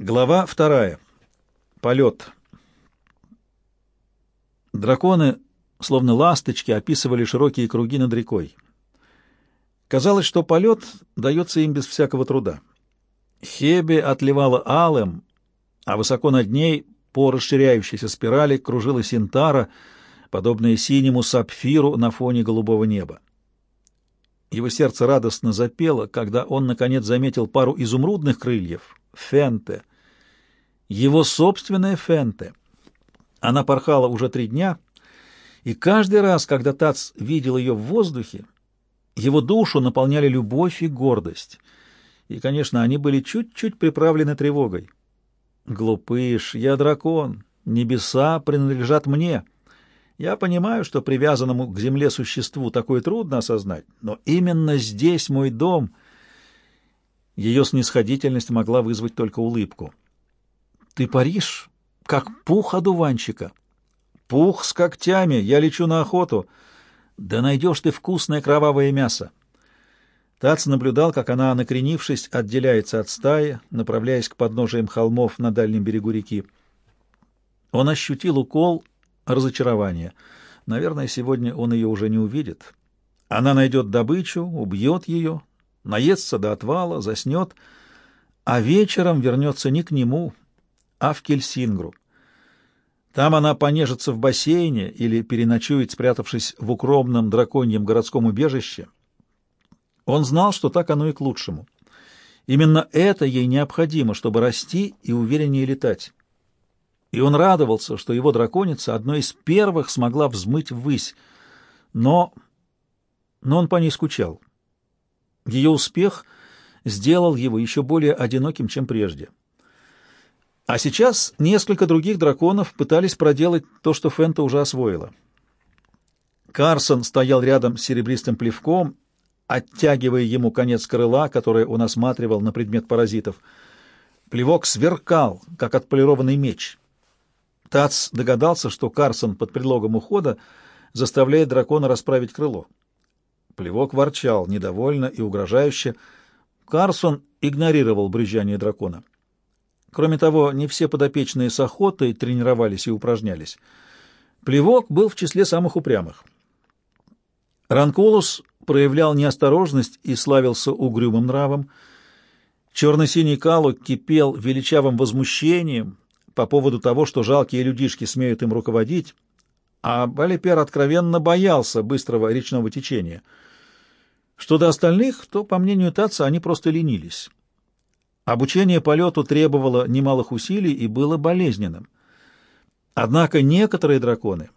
Глава вторая. Полет. Драконы, словно ласточки, описывали широкие круги над рекой. Казалось, что полет дается им без всякого труда. Хебе отливала алым, а высоко над ней по расширяющейся спирали кружила синтара, подобная синему сапфиру на фоне голубого неба. Его сердце радостно запело, когда он, наконец, заметил пару изумрудных крыльев — фенте, его собственная Фенте. Она порхала уже три дня, и каждый раз, когда Тац видел ее в воздухе, его душу наполняли любовь и гордость. И, конечно, они были чуть-чуть приправлены тревогой. «Глупыш, я дракон, небеса принадлежат мне. Я понимаю, что привязанному к земле существу такое трудно осознать, но именно здесь мой дом». Ее снисходительность могла вызвать только улыбку. Ты паришь, как пух одуванчика. Пух с когтями, я лечу на охоту. Да найдешь ты вкусное кровавое мясо. Тац наблюдал, как она, накренившись, отделяется от стаи, направляясь к подножиям холмов на дальнем берегу реки. Он ощутил укол разочарования. Наверное, сегодня он ее уже не увидит. Она найдет добычу, убьет ее, наестся до отвала, заснет, а вечером вернется не к нему, а в Кельсингру. Там она понежится в бассейне или переночует, спрятавшись в укромном драконьем городском убежище. Он знал, что так оно и к лучшему. Именно это ей необходимо, чтобы расти и увереннее летать. И он радовался, что его драконица одной из первых смогла взмыть ввысь. Но... но он по ней скучал. Ее успех сделал его еще более одиноким, чем прежде. А сейчас несколько других драконов пытались проделать то, что Фента уже освоила. Карсон стоял рядом с серебристым плевком, оттягивая ему конец крыла, которое он осматривал на предмет паразитов. Плевок сверкал, как отполированный меч. Тац догадался, что Карсон под предлогом ухода заставляет дракона расправить крыло. Плевок ворчал недовольно и угрожающе. Карсон игнорировал брюзжание дракона. Кроме того, не все подопечные с охотой тренировались и упражнялись. Плевок был в числе самых упрямых. Ранкулус проявлял неосторожность и славился угрюмым нравом. Черно-синий калук кипел величавым возмущением по поводу того, что жалкие людишки смеют им руководить, а Балипер откровенно боялся быстрого речного течения. Что до остальных, то, по мнению Таца, они просто ленились. Обучение полету требовало немалых усилий и было болезненным. Однако некоторые драконы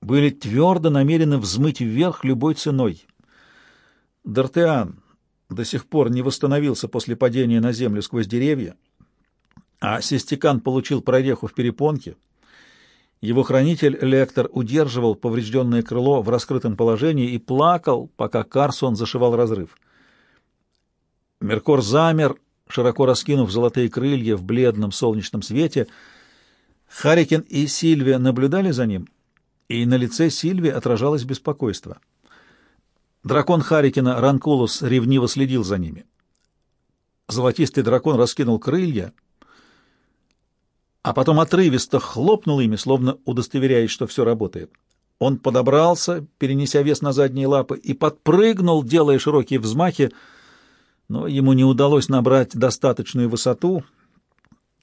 были твердо намерены взмыть вверх любой ценой. Д'Артеан до сих пор не восстановился после падения на землю сквозь деревья, а Систикан получил прореху в перепонке. Его хранитель Лектор удерживал поврежденное крыло в раскрытом положении и плакал, пока Карсон зашивал разрыв. Меркор замер, широко раскинув золотые крылья в бледном солнечном свете. Харикин и Сильвия наблюдали за ним, и на лице Сильвии отражалось беспокойство. Дракон Харикина Ранкулус ревниво следил за ними. Золотистый дракон раскинул крылья, а потом отрывисто хлопнул ими, словно удостоверяясь, что все работает. Он подобрался, перенеся вес на задние лапы, и подпрыгнул, делая широкие взмахи, но ему не удалось набрать достаточную высоту,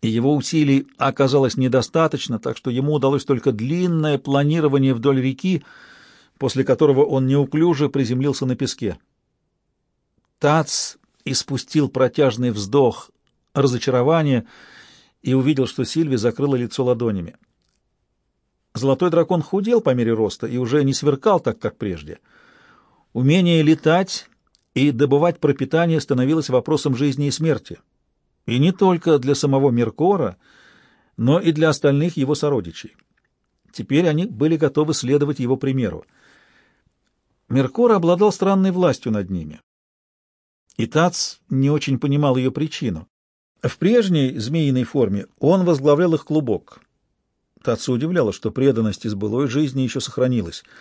и его усилий оказалось недостаточно, так что ему удалось только длинное планирование вдоль реки, после которого он неуклюже приземлился на песке. Тац испустил протяжный вздох разочарования и увидел, что Сильви закрыла лицо ладонями. Золотой дракон худел по мере роста и уже не сверкал так, как прежде. Умение летать и добывать пропитание становилось вопросом жизни и смерти. И не только для самого Меркора, но и для остальных его сородичей. Теперь они были готовы следовать его примеру. Меркор обладал странной властью над ними. И Тац не очень понимал ее причину. В прежней змеиной форме он возглавлял их клубок. Тацу удивляло, что преданность из былой жизни еще сохранилась —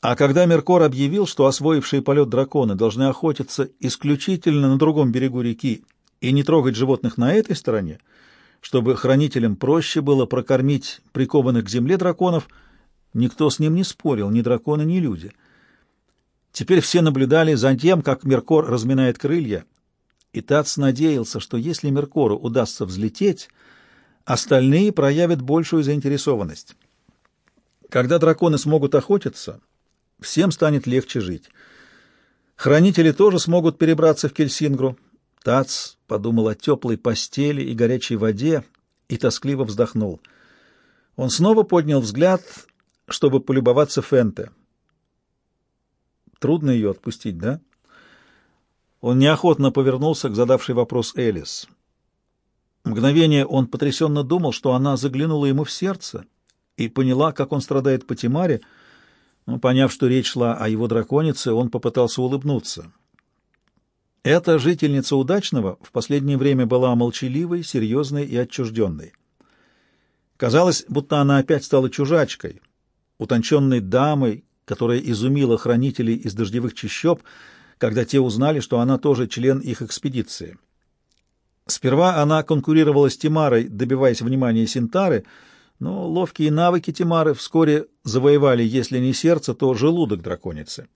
а когда Меркор объявил, что освоившие полет драконы должны охотиться исключительно на другом берегу реки и не трогать животных на этой стороне, чтобы хранителям проще было прокормить прикованных к земле драконов, никто с ним не спорил, ни драконы, ни люди. Теперь все наблюдали за тем, как Меркор разминает крылья, и Тац надеялся, что если Меркору удастся взлететь, остальные проявят большую заинтересованность. Когда драконы смогут охотиться, всем станет легче жить. Хранители тоже смогут перебраться в Кельсингру. Тац подумал о теплой постели и горячей воде и тоскливо вздохнул. Он снова поднял взгляд, чтобы полюбоваться Фенте. Трудно ее отпустить, да? Он неохотно повернулся к задавшей вопрос Элис. Мгновение он потрясенно думал, что она заглянула ему в сердце и поняла, как он страдает по Тимаре, — но, поняв, что речь шла о его драконице, он попытался улыбнуться. Эта жительница удачного в последнее время была молчаливой, серьезной и отчужденной. Казалось, будто она опять стала чужачкой, утонченной дамой, которая изумила хранителей из дождевых чащоб, когда те узнали, что она тоже член их экспедиции. Сперва она конкурировала с Тимарой, добиваясь внимания Синтары — но ловкие навыки Тимары вскоре завоевали, если не сердце, то желудок драконицы.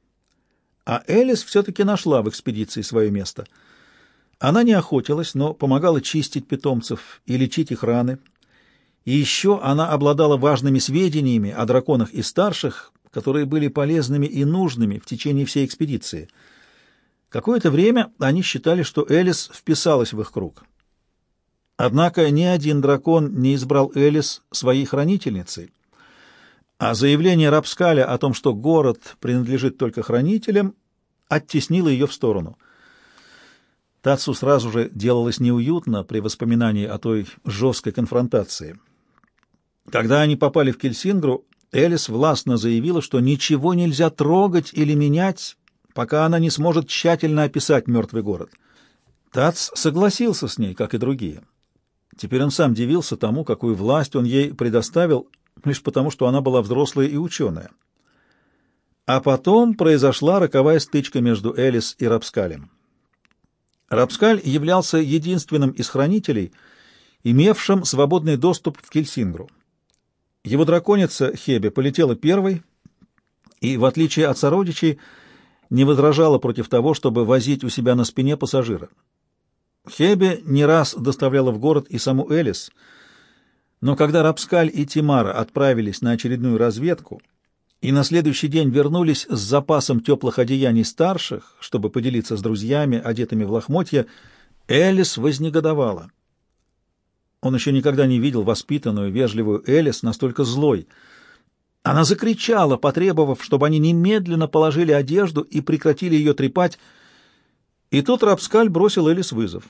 А Элис все-таки нашла в экспедиции свое место. Она не охотилась, но помогала чистить питомцев и лечить их раны. И еще она обладала важными сведениями о драконах и старших, которые были полезными и нужными в течение всей экспедиции. Какое-то время они считали, что Элис вписалась в их круг. Однако ни один дракон не избрал Элис своей хранительницей, а заявление Рапскаля о том, что город принадлежит только хранителям, оттеснило ее в сторону. Тацу сразу же делалось неуютно при воспоминании о той жесткой конфронтации. Когда они попали в Кельсингру, Элис властно заявила, что ничего нельзя трогать или менять, пока она не сможет тщательно описать мертвый город. Тац согласился с ней, как и другие. Теперь он сам дивился тому, какую власть он ей предоставил, лишь потому, что она была взрослая и ученая. А потом произошла роковая стычка между Элис и Рапскалем. Рапскаль являлся единственным из хранителей, имевшим свободный доступ в Кельсингру. Его драконица Хебе полетела первой и, в отличие от сородичей, не возражала против того, чтобы возить у себя на спине пассажира. Хебе не раз доставляла в город и саму Элис, но когда Рапскаль и Тимара отправились на очередную разведку и на следующий день вернулись с запасом теплых одеяний старших, чтобы поделиться с друзьями, одетыми в лохмотья, Элис вознегодовала. Он еще никогда не видел воспитанную, вежливую Элис настолько злой. Она закричала, потребовав, чтобы они немедленно положили одежду и прекратили ее трепать, и тут Рапскаль бросил Элис вызов.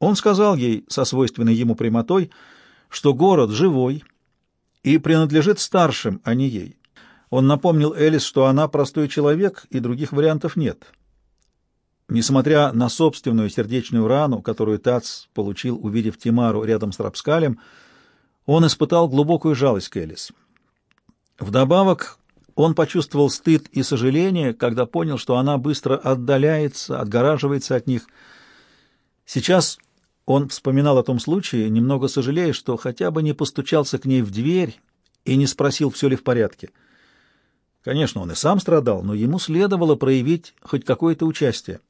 Он сказал ей со свойственной ему прямотой, что город живой и принадлежит старшим, а не ей. Он напомнил Элис, что она простой человек, и других вариантов нет. Несмотря на собственную сердечную рану, которую Тац получил, увидев Тимару рядом с Рапскалем, он испытал глубокую жалость к Элис. Вдобавок, он почувствовал стыд и сожаление, когда понял, что она быстро отдаляется, отгораживается от них. Сейчас он вспоминал о том случае, немного сожалея, что хотя бы не постучался к ней в дверь и не спросил, все ли в порядке. Конечно, он и сам страдал, но ему следовало проявить хоть какое-то участие.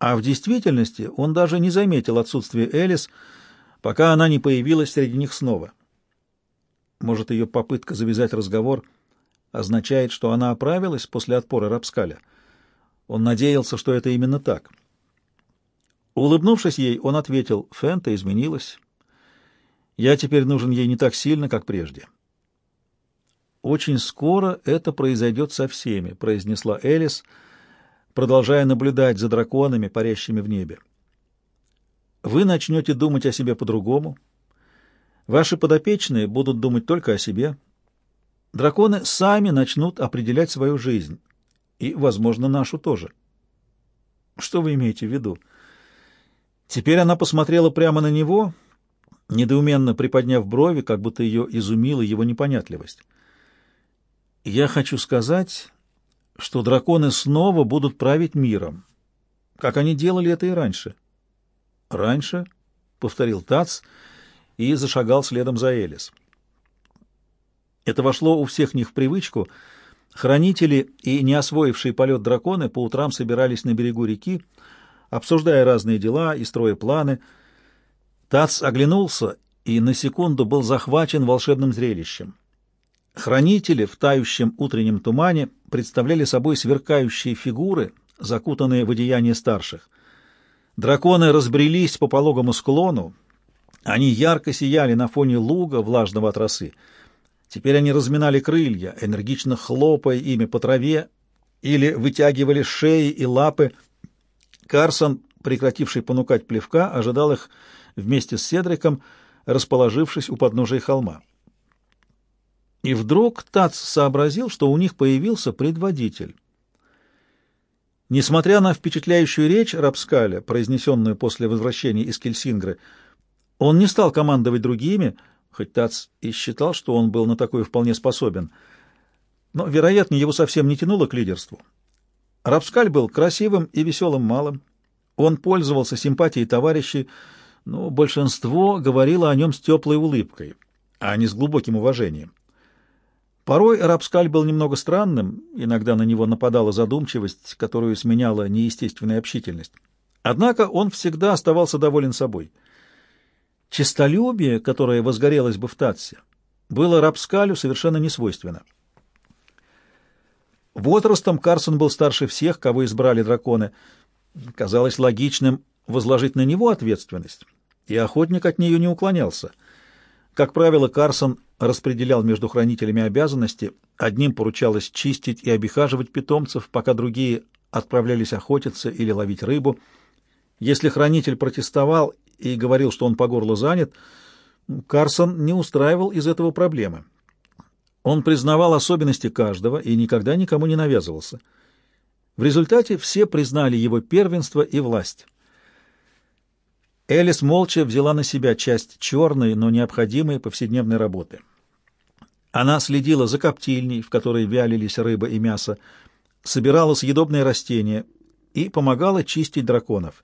А в действительности он даже не заметил отсутствия Элис, пока она не появилась среди них снова. Может, ее попытка завязать разговор — означает, что она оправилась после отпора Рапскаля. Он надеялся, что это именно так. Улыбнувшись ей, он ответил, «Фента изменилась. Я теперь нужен ей не так сильно, как прежде». «Очень скоро это произойдет со всеми», — произнесла Элис, продолжая наблюдать за драконами, парящими в небе. «Вы начнете думать о себе по-другому. Ваши подопечные будут думать только о себе, Драконы сами начнут определять свою жизнь. И, возможно, нашу тоже. Что вы имеете в виду? Теперь она посмотрела прямо на него, недоуменно приподняв брови, как будто ее изумила его непонятливость. Я хочу сказать, что драконы снова будут править миром, как они делали это и раньше. «Раньше», — повторил Тац и зашагал следом за Элис. Это вошло у всех них в привычку. Хранители и не освоившие полет драконы по утрам собирались на берегу реки, обсуждая разные дела и строя планы. Тац оглянулся и на секунду был захвачен волшебным зрелищем. Хранители в тающем утреннем тумане представляли собой сверкающие фигуры, закутанные в одеяние старших. Драконы разбрелись по пологому склону, они ярко сияли на фоне луга, влажного от росы. Теперь они разминали крылья, энергично хлопая ими по траве, или вытягивали шеи и лапы. Карсон, прекративший понукать плевка, ожидал их вместе с Седриком, расположившись у подножия холма. И вдруг Тац сообразил, что у них появился предводитель. Несмотря на впечатляющую речь Рапскаля, произнесенную после возвращения из Кельсингры, он не стал командовать другими, хоть Тац и считал, что он был на такое вполне способен. Но, вероятно, его совсем не тянуло к лидерству. Рапскаль был красивым и веселым малым. Он пользовался симпатией товарищей, но большинство говорило о нем с теплой улыбкой, а не с глубоким уважением. Порой Рапскаль был немного странным, иногда на него нападала задумчивость, которую сменяла неестественная общительность. Однако он всегда оставался доволен собой. Честолюбие, которое возгорелось бы в Татсе, было Рапскалю совершенно несвойственно. Возрастом Карсон был старше всех, кого избрали драконы. Казалось логичным возложить на него ответственность, и охотник от нее не уклонялся. Как правило, Карсон распределял между хранителями обязанности. Одним поручалось чистить и обихаживать питомцев, пока другие отправлялись охотиться или ловить рыбу. Если хранитель протестовал и говорил, что он по горло занят, Карсон не устраивал из этого проблемы. Он признавал особенности каждого и никогда никому не навязывался. В результате все признали его первенство и власть. Элис молча взяла на себя часть черной, но необходимой повседневной работы. Она следила за коптильней, в которой вялились рыба и мясо, собирала съедобные растения и помогала чистить драконов.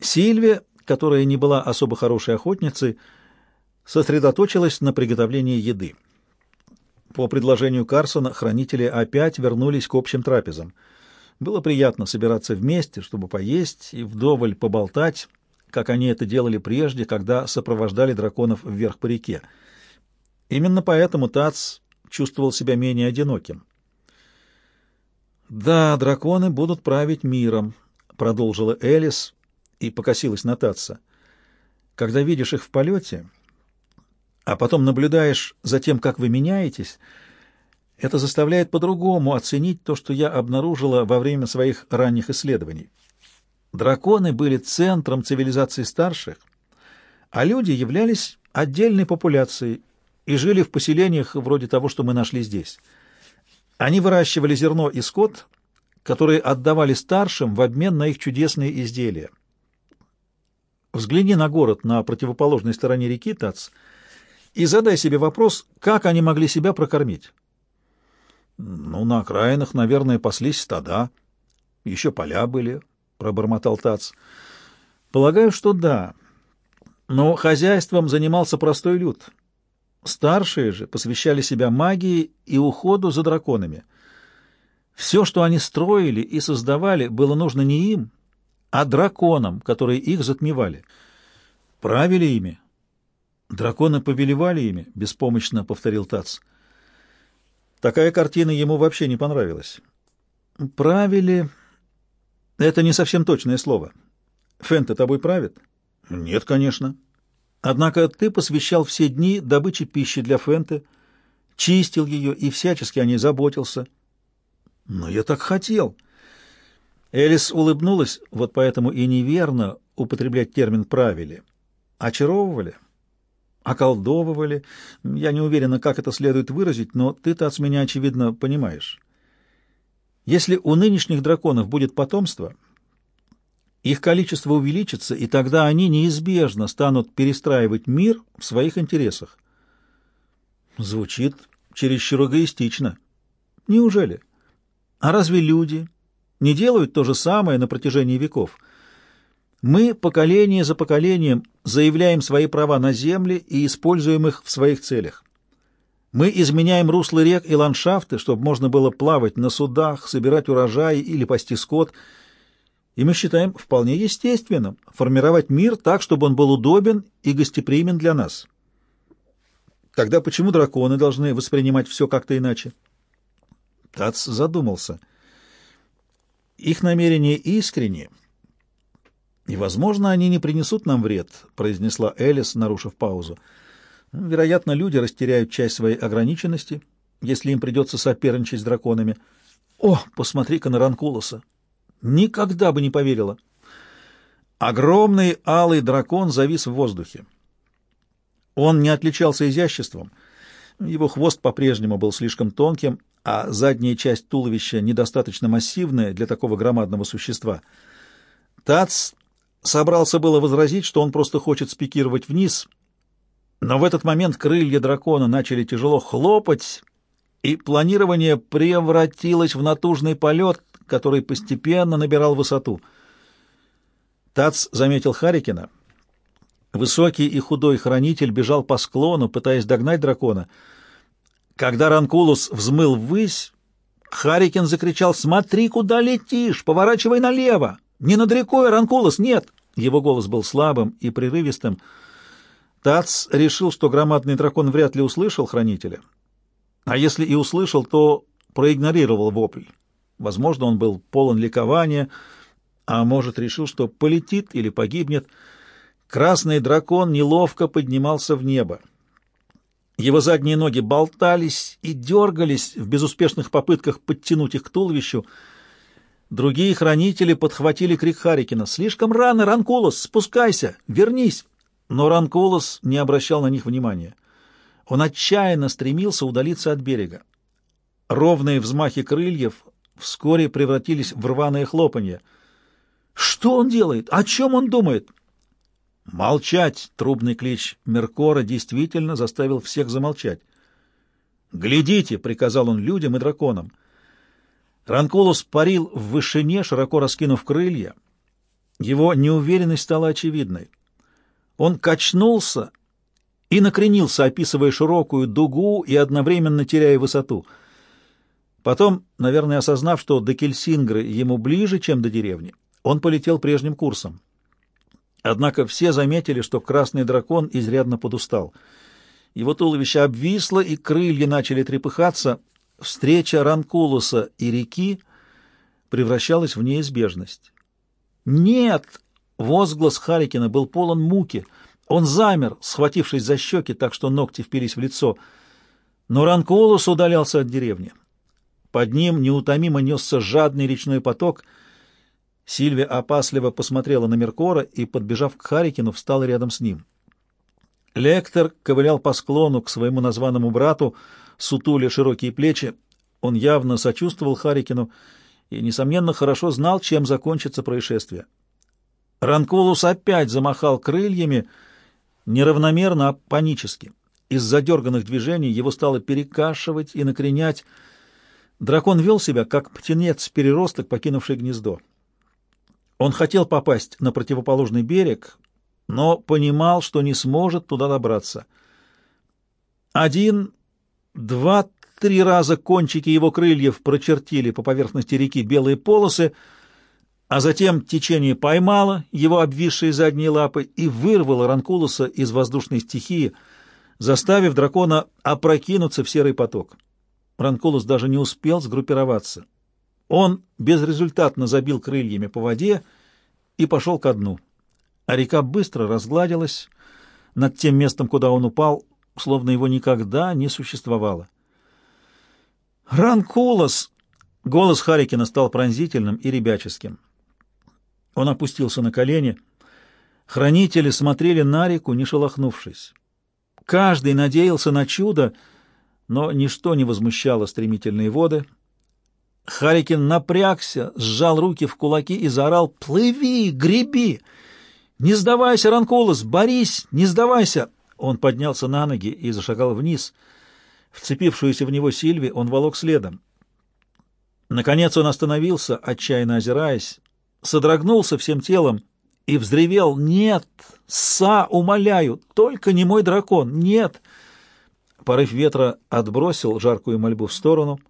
Сильвия, которая не была особо хорошей охотницей, сосредоточилась на приготовлении еды. По предложению Карсона хранители опять вернулись к общим трапезам. Было приятно собираться вместе, чтобы поесть и вдоволь поболтать, как они это делали прежде, когда сопровождали драконов вверх по реке. Именно поэтому Тац чувствовал себя менее одиноким. «Да, драконы будут править миром», — продолжила Элис и покосилась на Татца. «Когда видишь их в полете, а потом наблюдаешь за тем, как вы меняетесь, это заставляет по-другому оценить то, что я обнаружила во время своих ранних исследований. Драконы были центром цивилизации старших, а люди являлись отдельной популяцией, и жили в поселениях вроде того, что мы нашли здесь. Они выращивали зерно и скот, которые отдавали старшим в обмен на их чудесные изделия. Взгляни на город на противоположной стороне реки Тац и задай себе вопрос, как они могли себя прокормить. Ну, на окраинах, наверное, паслись стада. Еще поля были, — пробормотал Тац. Полагаю, что да. Но хозяйством занимался простой люд — Старшие же посвящали себя магии и уходу за драконами. Все, что они строили и создавали, было нужно не им, а драконам, которые их затмевали. Правили ими. Драконы повелевали ими, беспомощно повторил Тац. Такая картина ему вообще не понравилась. Правили — это не совсем точное слово. Фэн, тобой правит? Нет, конечно. Однако ты посвящал все дни добыче пищи для Фенты, чистил ее и всячески о ней заботился. Но я так хотел. Элис улыбнулась, вот поэтому и неверно употреблять термин «правили». Очаровывали, околдовывали. Я не уверена, как это следует выразить, но ты-то от меня, очевидно, понимаешь. Если у нынешних драконов будет потомство, их количество увеличится, и тогда они неизбежно станут перестраивать мир в своих интересах. Звучит чересчур эгоистично. Неужели? А разве люди не делают то же самое на протяжении веков? Мы поколение за поколением заявляем свои права на земли и используем их в своих целях. Мы изменяем руслы рек и ландшафты, чтобы можно было плавать на судах, собирать урожай или пасти скот. И мы считаем вполне естественным формировать мир так, чтобы он был удобен и гостеприимен для нас. Тогда почему драконы должны воспринимать все как-то иначе? Тац задумался. Их намерения искренние, и, возможно, они не принесут нам вред, произнесла Элис, нарушив паузу. Вероятно, люди растеряют часть своей ограниченности, если им придется соперничать с драконами. О, посмотри-ка на Ранкулоса! Никогда бы не поверила. Огромный алый дракон завис в воздухе. Он не отличался изяществом. Его хвост по-прежнему был слишком тонким, а задняя часть туловища недостаточно массивная для такого громадного существа. Тац собрался было возразить, что он просто хочет спикировать вниз, но в этот момент крылья дракона начали тяжело хлопать, и планирование превратилось в натужный полет, который постепенно набирал высоту. Тац заметил Харикина. Высокий и худой хранитель бежал по склону, пытаясь догнать дракона. Когда Ранкулус взмыл ввысь, Харикин закричал «Смотри, куда летишь! Поворачивай налево! Не над рекой, Ранкулус, нет!» Его голос был слабым и прерывистым. Тац решил, что громадный дракон вряд ли услышал хранителя. А если и услышал, то проигнорировал вопль. Возможно, он был полон ликования, а может, решил, что полетит или погибнет. Красный дракон неловко поднимался в небо. Его задние ноги болтались и дергались в безуспешных попытках подтянуть их к туловищу. Другие хранители подхватили крик Харикина. «Слишком рано, Ранкулос! Спускайся! Вернись!» Но Ранкулос не обращал на них внимания. Он отчаянно стремился удалиться от берега. Ровные взмахи крыльев вскоре превратились в рваное хлопанье. Что он делает? О чем он думает? Молчать! Трубный клич Меркора действительно заставил всех замолчать. «Глядите!» — приказал он людям и драконам. Ранкулус парил в вышине, широко раскинув крылья. Его неуверенность стала очевидной. Он качнулся и накренился, описывая широкую дугу и одновременно теряя высоту. Потом, наверное, осознав, что до Кельсингры ему ближе, чем до деревни, он полетел прежним курсом. Однако все заметили, что красный дракон изрядно подустал. Его туловище обвисло, и крылья начали трепыхаться. Встреча Ранкулуса и реки превращалась в неизбежность. «Нет!» Возглас Харикина был полон муки. Он замер, схватившись за щеки, так что ногти впились в лицо. Но Ранкулус удалялся от деревни. Под ним неутомимо несся жадный речной поток. Сильвия опасливо посмотрела на Меркора и, подбежав к Харикину, встала рядом с ним. Лектор ковылял по склону к своему названному брату, сутуля широкие плечи. Он явно сочувствовал Харикину и, несомненно, хорошо знал, чем закончится происшествие. Ранкулус опять замахал крыльями, неравномерно, а панически. Из задерганных движений его стало перекашивать и накренять. Дракон вел себя, как птенец-переросток, покинувший гнездо. Он хотел попасть на противоположный берег, но понимал, что не сможет туда добраться. Один, два, три раза кончики его крыльев прочертили по поверхности реки белые полосы — а затем течение поймало его обвисшие задние лапы и вырвало Ранкулуса из воздушной стихии, заставив дракона опрокинуться в серый поток. Ранкулус даже не успел сгруппироваться. Он безрезультатно забил крыльями по воде и пошел ко дну. А река быстро разгладилась над тем местом, куда он упал, словно его никогда не существовало. «Ранкулос!» Голос Харикина стал пронзительным и ребяческим. Он опустился на колени. Хранители смотрели на реку, не шелохнувшись. Каждый надеялся на чудо, но ничто не возмущало стремительные воды. Харикин напрягся, сжал руки в кулаки и заорал «Плыви! Греби! Не сдавайся, Ранкулос! Борись! Не сдавайся!» Он поднялся на ноги и зашагал вниз. Вцепившуюся в него Сильви он волок следом. Наконец он остановился, отчаянно озираясь содрогнулся всем телом и взревел «Нет! Са, умоляю! Только не мой дракон! Нет!» Порыв ветра отбросил жаркую мольбу в сторону.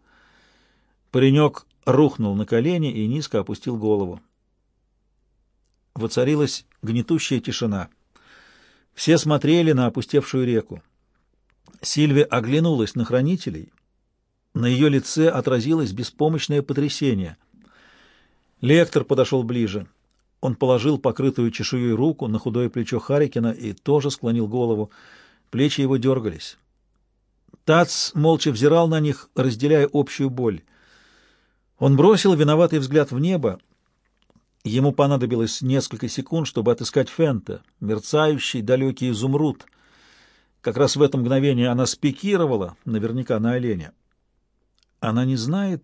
Паренек рухнул на колени и низко опустил голову. Воцарилась гнетущая тишина. Все смотрели на опустевшую реку. Сильвия оглянулась на хранителей. На ее лице отразилось беспомощное потрясение. Лектор подошел ближе. Он положил покрытую чешуей руку на худое плечо Харикина и тоже склонил голову. Плечи его дергались. Тац молча взирал на них, разделяя общую боль. Он бросил виноватый взгляд в небо. Ему понадобилось несколько секунд, чтобы отыскать Фента, мерцающий далекий изумруд. Как раз в это мгновение она спикировала, наверняка на оленя. Она не знает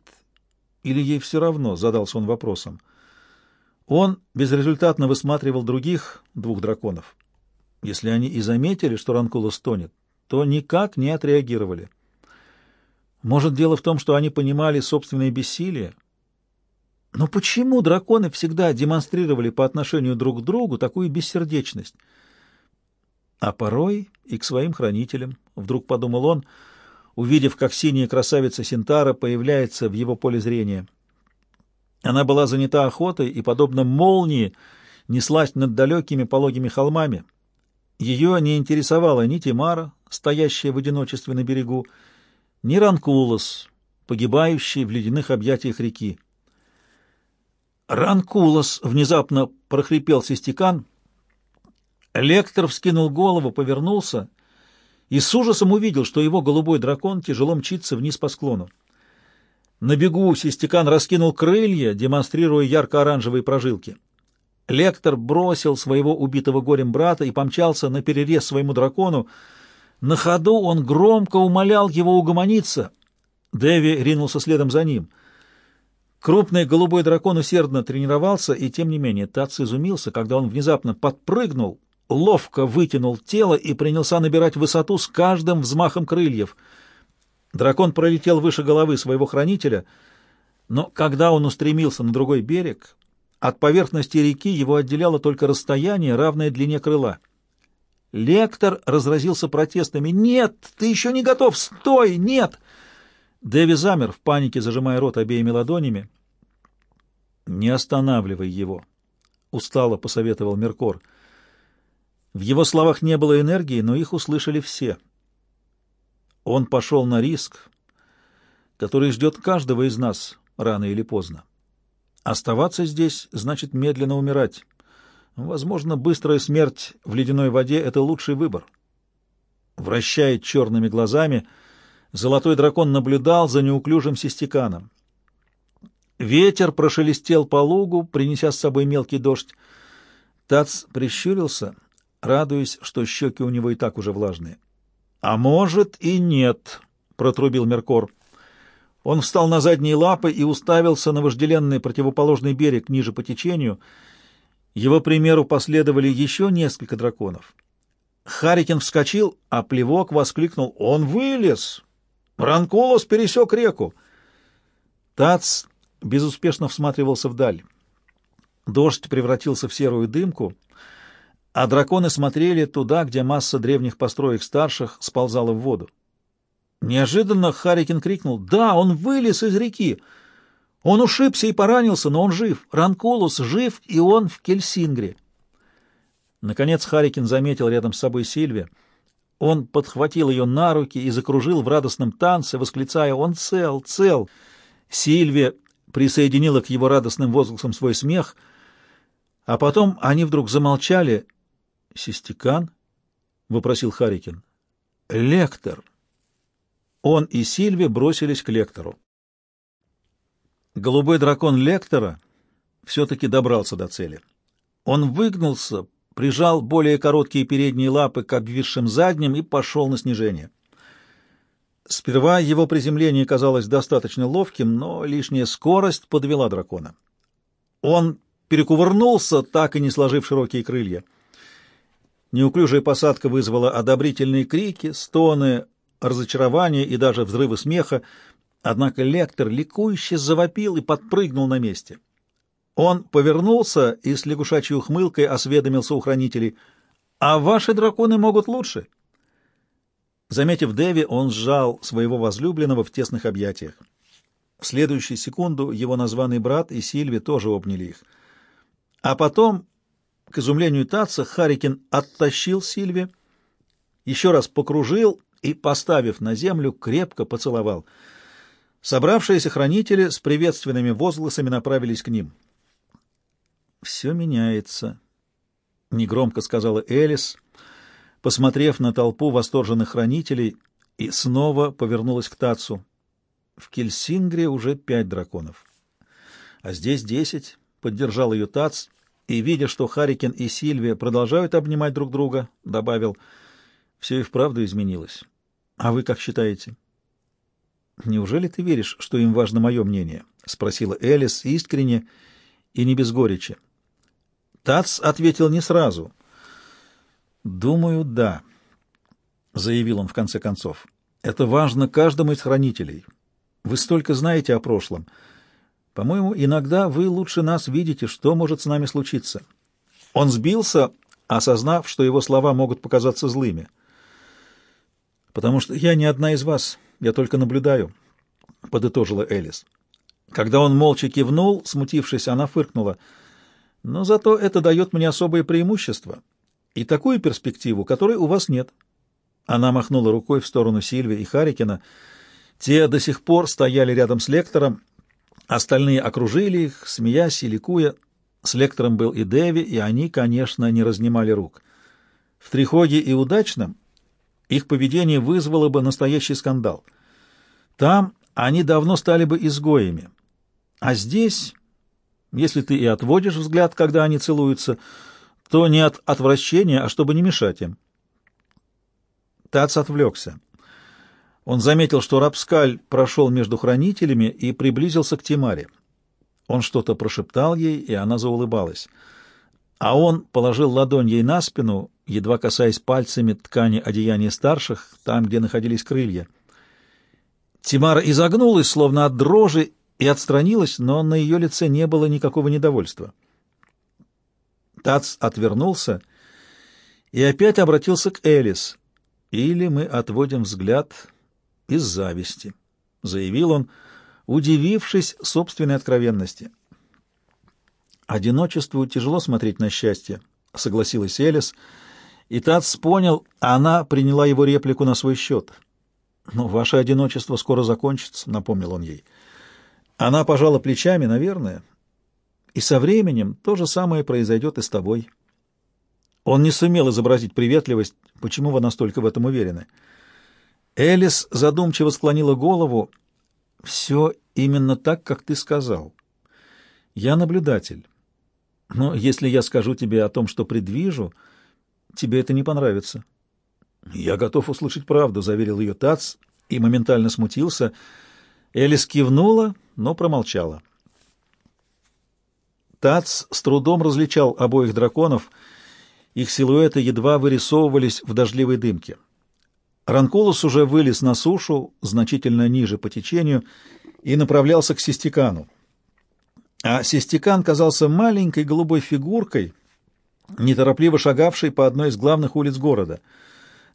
или ей все равно, задался он вопросом. Он безрезультатно высматривал других двух драконов. Если они и заметили, что Ранкула стонет, то никак не отреагировали. Может, дело в том, что они понимали собственное бессилие? Но почему драконы всегда демонстрировали по отношению друг к другу такую бессердечность? А порой и к своим хранителям, вдруг подумал он, увидев, как синяя красавица Синтара появляется в его поле зрения. Она была занята охотой и, подобно молнии, неслась над далекими пологими холмами. Ее не интересовала ни Тимара, стоящая в одиночестве на берегу, ни Ранкулос, погибающий в ледяных объятиях реки. «Ранкулос!» — внезапно прохрипел Систикан. Лектор вскинул голову, повернулся и с ужасом увидел, что его голубой дракон тяжело мчится вниз по склону. На бегу Систикан раскинул крылья, демонстрируя ярко-оранжевые прожилки. Лектор бросил своего убитого горем брата и помчался на перерез своему дракону. На ходу он громко умолял его угомониться. Дэви ринулся следом за ним. Крупный голубой дракон усердно тренировался, и тем не менее Тац изумился, когда он внезапно подпрыгнул, ловко вытянул тело и принялся набирать высоту с каждым взмахом крыльев — Дракон пролетел выше головы своего хранителя, но когда он устремился на другой берег, от поверхности реки его отделяло только расстояние, равное длине крыла. Лектор разразился протестами. «Нет, ты еще не готов! Стой! Нет!» Дэви замер в панике, зажимая рот обеими ладонями. «Не останавливай его», — устало посоветовал Меркор. В его словах не было энергии, но их услышали все — он пошел на риск, который ждет каждого из нас рано или поздно. Оставаться здесь значит медленно умирать. Возможно, быстрая смерть в ледяной воде — это лучший выбор. Вращая черными глазами, золотой дракон наблюдал за неуклюжим систеканом. Ветер прошелестел по лугу, принеся с собой мелкий дождь. Тац прищурился, радуясь, что щеки у него и так уже влажные. «А может и нет», — протрубил Меркор. Он встал на задние лапы и уставился на вожделенный противоположный берег ниже по течению. Его примеру последовали еще несколько драконов. Харикин вскочил, а плевок воскликнул «Он вылез!» Ранкулос пересек реку. Тац безуспешно всматривался вдаль. Дождь превратился в серую дымку — а драконы смотрели туда, где масса древних построек старших сползала в воду. Неожиданно Харикин крикнул «Да, он вылез из реки! Он ушибся и поранился, но он жив! Ранкулус жив, и он в Кельсингре!» Наконец Харикин заметил рядом с собой Сильвия. Он подхватил ее на руки и закружил в радостном танце, восклицая «Он цел, цел!» Сильвия присоединила к его радостным возгласам свой смех, а потом они вдруг замолчали Систикан? вопросил Харикин. Лектор. Он и Сильви бросились к лектору. Голубой дракон лектора все-таки добрался до цели. Он выгнулся, прижал более короткие передние лапы к обвисшим задним и пошел на снижение. Сперва его приземление казалось достаточно ловким, но лишняя скорость подвела дракона. Он перекувырнулся, так и не сложив широкие крылья. Неуклюжая посадка вызвала одобрительные крики, стоны, разочарование и даже взрывы смеха, однако лектор ликующе завопил и подпрыгнул на месте. Он повернулся и с лягушачьей ухмылкой осведомился у хранителей. «А ваши драконы могут лучше?» Заметив Деви, он сжал своего возлюбленного в тесных объятиях. В следующую секунду его названный брат и Сильви тоже обняли их. А потом, к изумлению Татца, Харикин оттащил Сильви, еще раз покружил и, поставив на землю, крепко поцеловал. Собравшиеся хранители с приветственными возгласами направились к ним. «Все меняется», — негромко сказала Элис, посмотрев на толпу восторженных хранителей, и снова повернулась к Тацу. «В Кельсингре уже пять драконов, а здесь десять», — поддержал ее Тац, и, видя, что Харикин и Сильвия продолжают обнимать друг друга, добавил, «Все и вправду изменилось. А вы как считаете?» «Неужели ты веришь, что им важно мое мнение?» — спросила Элис искренне и не без горечи. Тац ответил не сразу. «Думаю, да», — заявил он в конце концов. «Это важно каждому из хранителей. Вы столько знаете о прошлом. По-моему, иногда вы лучше нас видите, что может с нами случиться». Он сбился, осознав, что его слова могут показаться злыми. «Потому что я не одна из вас, я только наблюдаю», — подытожила Элис. Когда он молча кивнул, смутившись, она фыркнула — но зато это дает мне особое преимущество и такую перспективу, которой у вас нет. Она махнула рукой в сторону Сильви и Харикина. Те до сих пор стояли рядом с лектором, остальные окружили их, смеясь и ликуя. С лектором был и Дэви, и они, конечно, не разнимали рук. В Трихоге и Удачном их поведение вызвало бы настоящий скандал. Там они давно стали бы изгоями. А здесь если ты и отводишь взгляд, когда они целуются, то не от отвращения, а чтобы не мешать им. Тац отвлекся. Он заметил, что Рапскаль прошел между хранителями и приблизился к Тимаре. Он что-то прошептал ей, и она заулыбалась. А он положил ладонь ей на спину, едва касаясь пальцами ткани одеяния старших, там, где находились крылья. Тимара изогнулась, словно от дрожи, и отстранилась, но на ее лице не было никакого недовольства. Тац отвернулся и опять обратился к Элис. «Или мы отводим взгляд из зависти», — заявил он, удивившись собственной откровенности. «Одиночеству тяжело смотреть на счастье», — согласилась Элис, и Тац понял, она приняла его реплику на свой счет. «Но ваше одиночество скоро закончится», — напомнил он ей. Она пожала плечами, наверное, и со временем то же самое произойдет и с тобой. Он не сумел изобразить приветливость. Почему вы настолько в этом уверены? Элис задумчиво склонила голову. Все именно так, как ты сказал. Я наблюдатель. Но если я скажу тебе о том, что предвижу, тебе это не понравится. Я готов услышать правду, заверил ее Тац и моментально смутился. Элис кивнула, но промолчала. Тац с трудом различал обоих драконов, их силуэты едва вырисовывались в дождливой дымке. Ранкулус уже вылез на сушу, значительно ниже по течению, и направлялся к Систикану. А Систикан казался маленькой голубой фигуркой, неторопливо шагавшей по одной из главных улиц города.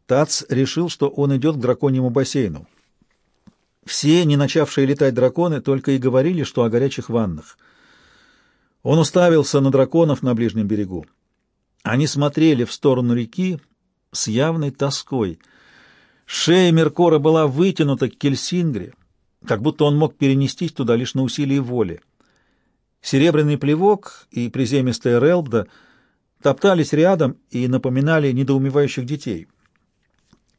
Тац решил, что он идет к драконьему бассейну. Все, не начавшие летать драконы, только и говорили, что о горячих ваннах. Он уставился на драконов на ближнем берегу. Они смотрели в сторону реки с явной тоской. Шея Меркора была вытянута к Кельсингре, как будто он мог перенестись туда лишь на усилие воли. Серебряный плевок и приземистая Релбда топтались рядом и напоминали недоумевающих детей.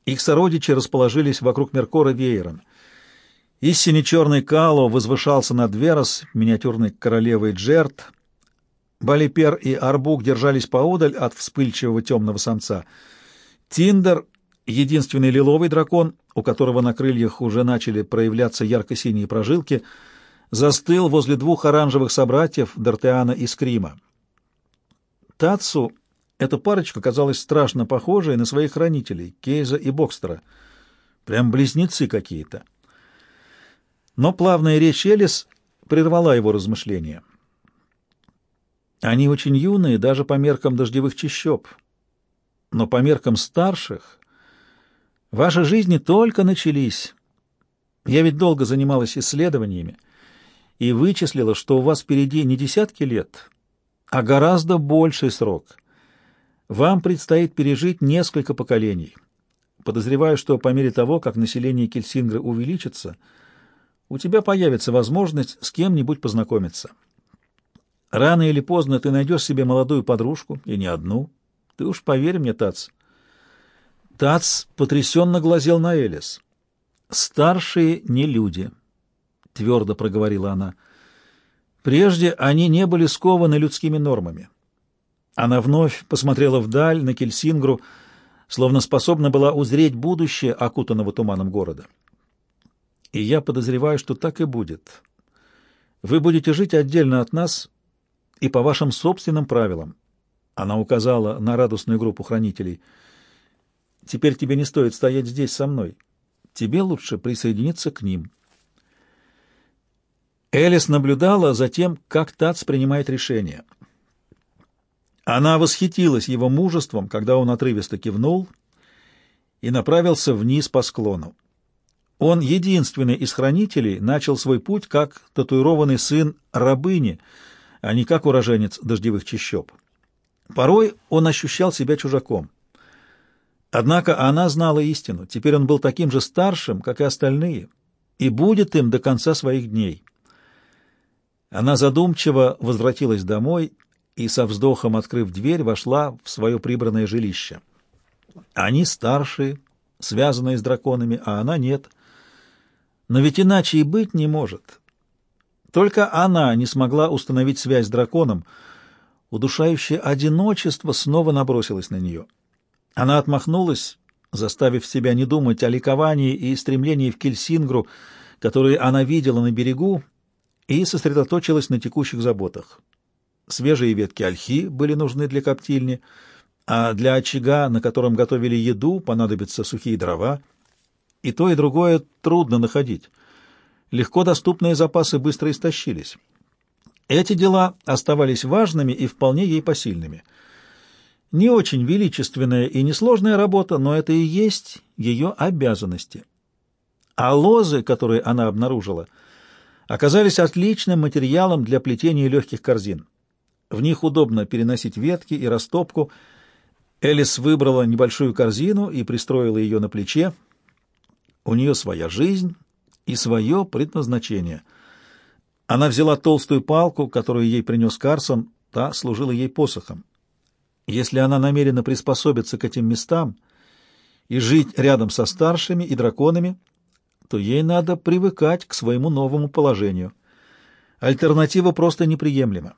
Их сородичи расположились вокруг Меркора веером — Истине черный Кало возвышался над Верос, миниатюрной королевой Джерт. Балипер и Арбук держались поодаль от вспыльчивого темного самца. Тиндер, единственный лиловый дракон, у которого на крыльях уже начали проявляться ярко-синие прожилки, застыл возле двух оранжевых собратьев Дартеана и Скрима. Тацу эта парочка казалась страшно похожей на своих хранителей, Кейза и Бокстера. Прям близнецы какие-то. Но плавная речь Элис прервала его размышления. Они очень юные даже по меркам дождевых чащоб. Но по меркам старших ваши жизни только начались. Я ведь долго занималась исследованиями и вычислила, что у вас впереди не десятки лет, а гораздо больший срок. Вам предстоит пережить несколько поколений. Подозреваю, что по мере того, как население Кельсингра увеличится, у тебя появится возможность с кем-нибудь познакомиться. Рано или поздно ты найдешь себе молодую подружку, и не одну. Ты уж поверь мне, Тац. Тац потрясенно глазел на Элис. «Старшие не люди», — твердо проговорила она. «Прежде они не были скованы людскими нормами». Она вновь посмотрела вдаль, на Кельсингру, словно способна была узреть будущее окутанного туманом города. «И я подозреваю, что так и будет. Вы будете жить отдельно от нас и по вашим собственным правилам. Она указала на радостную группу хранителей. Теперь тебе не стоит стоять здесь со мной. Тебе лучше присоединиться к ним. Элис наблюдала за тем, как Тац принимает решение. Она восхитилась его мужеством, когда он отрывисто кивнул и направился вниз по склону. Он, единственный из хранителей, начал свой путь как татуированный сын рабыни — а не как уроженец дождевых чащоб. Порой он ощущал себя чужаком. Однако она знала истину. Теперь он был таким же старшим, как и остальные, и будет им до конца своих дней. Она задумчиво возвратилась домой и, со вздохом открыв дверь, вошла в свое прибранное жилище. Они старшие, связанные с драконами, а она нет. Но ведь иначе и быть не может. Только она не смогла установить связь с драконом. Удушающее одиночество снова набросилось на нее. Она отмахнулась, заставив себя не думать о ликовании и стремлении в Кельсингру, которые она видела на берегу, и сосредоточилась на текущих заботах. Свежие ветки ольхи были нужны для коптильни, а для очага, на котором готовили еду, понадобятся сухие дрова. И то, и другое трудно находить легко доступные запасы быстро истощились. Эти дела оставались важными и вполне ей посильными. Не очень величественная и несложная работа, но это и есть ее обязанности. А лозы, которые она обнаружила, оказались отличным материалом для плетения легких корзин. В них удобно переносить ветки и растопку. Элис выбрала небольшую корзину и пристроила ее на плече. У нее своя жизнь, и свое предназначение. Она взяла толстую палку, которую ей принес Карсон, та служила ей посохом. Если она намерена приспособиться к этим местам и жить рядом со старшими и драконами, то ей надо привыкать к своему новому положению. Альтернатива просто неприемлема.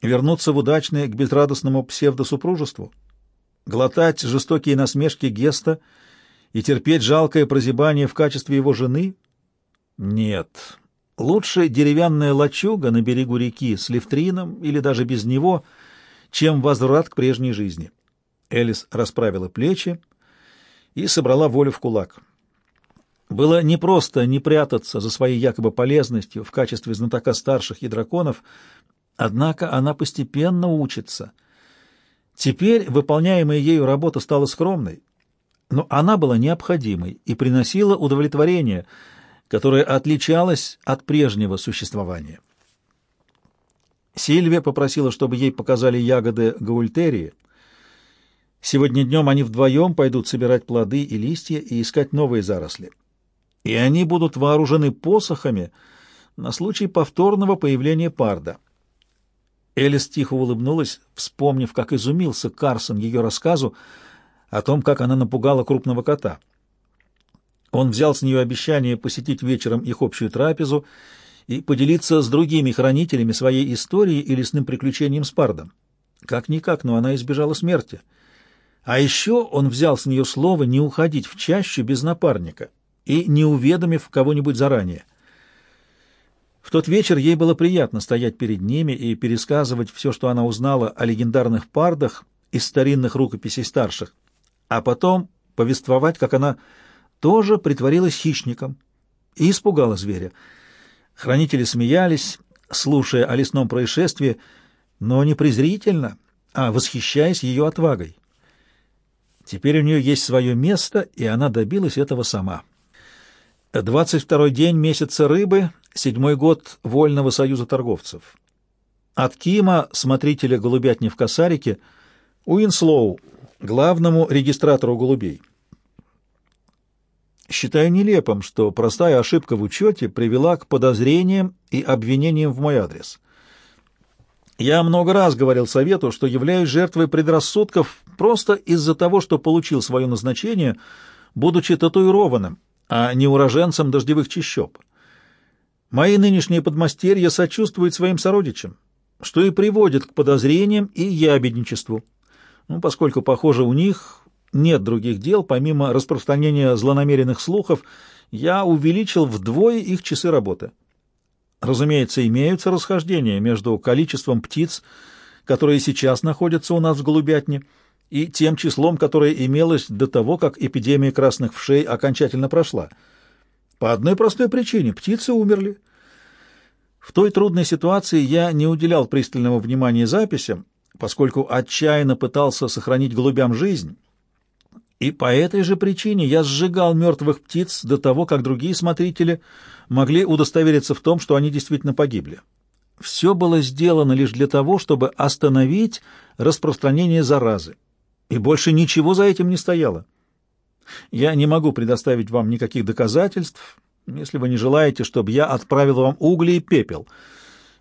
Вернуться в удачное к безрадостному псевдосупружеству, глотать жестокие насмешки Геста — и терпеть жалкое прозябание в качестве его жены? Нет. Лучше деревянная лачуга на берегу реки с лифтрином или даже без него, чем возврат к прежней жизни. Элис расправила плечи и собрала волю в кулак. Было непросто не прятаться за своей якобы полезностью в качестве знатока старших и драконов, однако она постепенно учится. Теперь выполняемая ею работа стала скромной, но она была необходимой и приносила удовлетворение, которое отличалось от прежнего существования. Сильвия попросила, чтобы ей показали ягоды гаультерии. Сегодня днем они вдвоем пойдут собирать плоды и листья и искать новые заросли. И они будут вооружены посохами на случай повторного появления парда. Элис тихо улыбнулась, вспомнив, как изумился Карсон ее рассказу, о том, как она напугала крупного кота. Он взял с нее обещание посетить вечером их общую трапезу и поделиться с другими хранителями своей истории и лесным приключением с Пардом. Как-никак, но она избежала смерти. А еще он взял с нее слово не уходить в чащу без напарника и не уведомив кого-нибудь заранее. В тот вечер ей было приятно стоять перед ними и пересказывать все, что она узнала о легендарных пардах из старинных рукописей старших а потом повествовать, как она тоже притворилась хищником и испугала зверя. Хранители смеялись, слушая о лесном происшествии, но не презрительно, а восхищаясь ее отвагой. Теперь у нее есть свое место, и она добилась этого сама. Двадцать второй день месяца рыбы, седьмой год Вольного союза торговцев. От Кима, смотрителя голубятни в Косарике, Уинслоу, главному регистратору голубей. Считаю нелепым, что простая ошибка в учете привела к подозрениям и обвинениям в мой адрес. Я много раз говорил совету, что являюсь жертвой предрассудков просто из-за того, что получил свое назначение, будучи татуированным, а не уроженцем дождевых чащоб. Мои нынешние подмастерья сочувствуют своим сородичам, что и приводит к подозрениям и ябедничеству. Ну, поскольку, похоже, у них нет других дел, помимо распространения злонамеренных слухов, я увеличил вдвое их часы работы. Разумеется, имеются расхождения между количеством птиц, которые сейчас находятся у нас в голубятне, и тем числом, которое имелось до того, как эпидемия красных вшей окончательно прошла. По одной простой причине — птицы умерли. В той трудной ситуации я не уделял пристального внимания записям, поскольку отчаянно пытался сохранить голубям жизнь, и по этой же причине я сжигал мертвых птиц до того, как другие смотрители могли удостовериться в том, что они действительно погибли. Все было сделано лишь для того, чтобы остановить распространение заразы, и больше ничего за этим не стояло. Я не могу предоставить вам никаких доказательств, если вы не желаете, чтобы я отправил вам угли и пепел.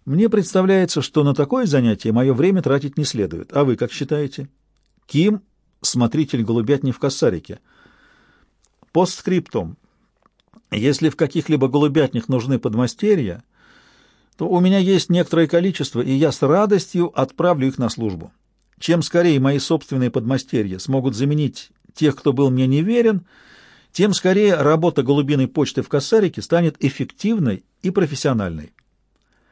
Мне представляется, что на такое занятие мое время тратить не следует. А вы как считаете? Ким смотритель голубятни в Кассарике. Постскриптум. Если в каких-либо голубятнях нужны подмастерья, то у меня есть некоторое количество, и я с радостью отправлю их на службу. Чем скорее мои собственные подмастерья смогут заменить тех, кто был мне неверен, тем скорее работа голубиной почты в Кассарике станет эффективной и профессиональной.